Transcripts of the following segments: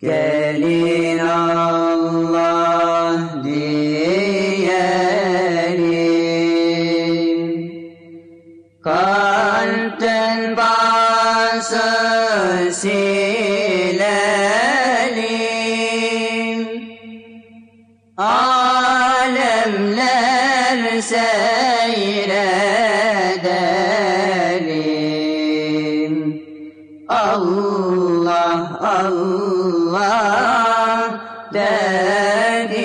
Gelin Allah diyelim. Kalpten bası silelim Alemler seyredelim Allah dedikçe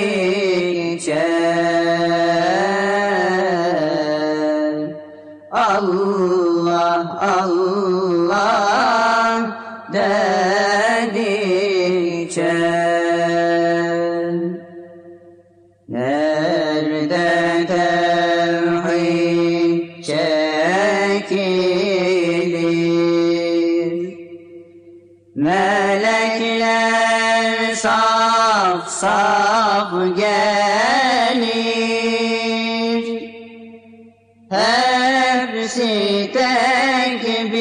Allah Allah dedikçe Nerede tevhid çekilir Melekler saf saf gelir. Hepsi tekbir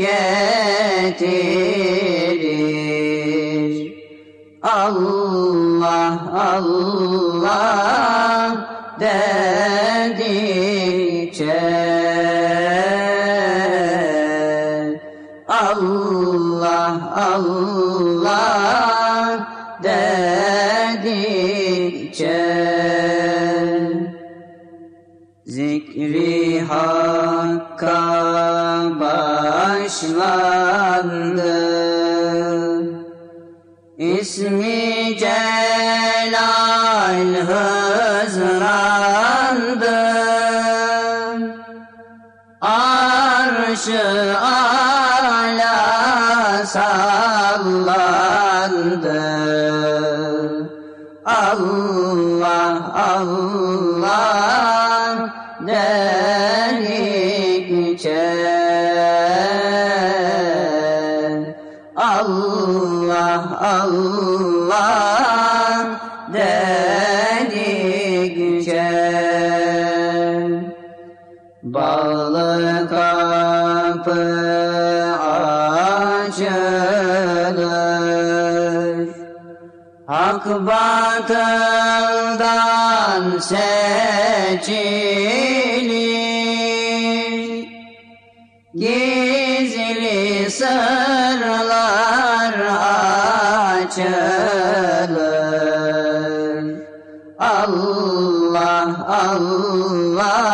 getirir. Allah Allah dedikçe Allah dedikçe. Zikri Hakk'a başlandı. İsmi Celal hızlandı Arşı sallandı Allah Allah dedikçe Allah Allah dedikçe Bağlı kapı açılır Hak batıldan seçilir. Gizli sırlar açılır. Allah Allah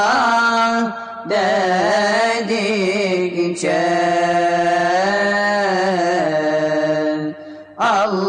Allah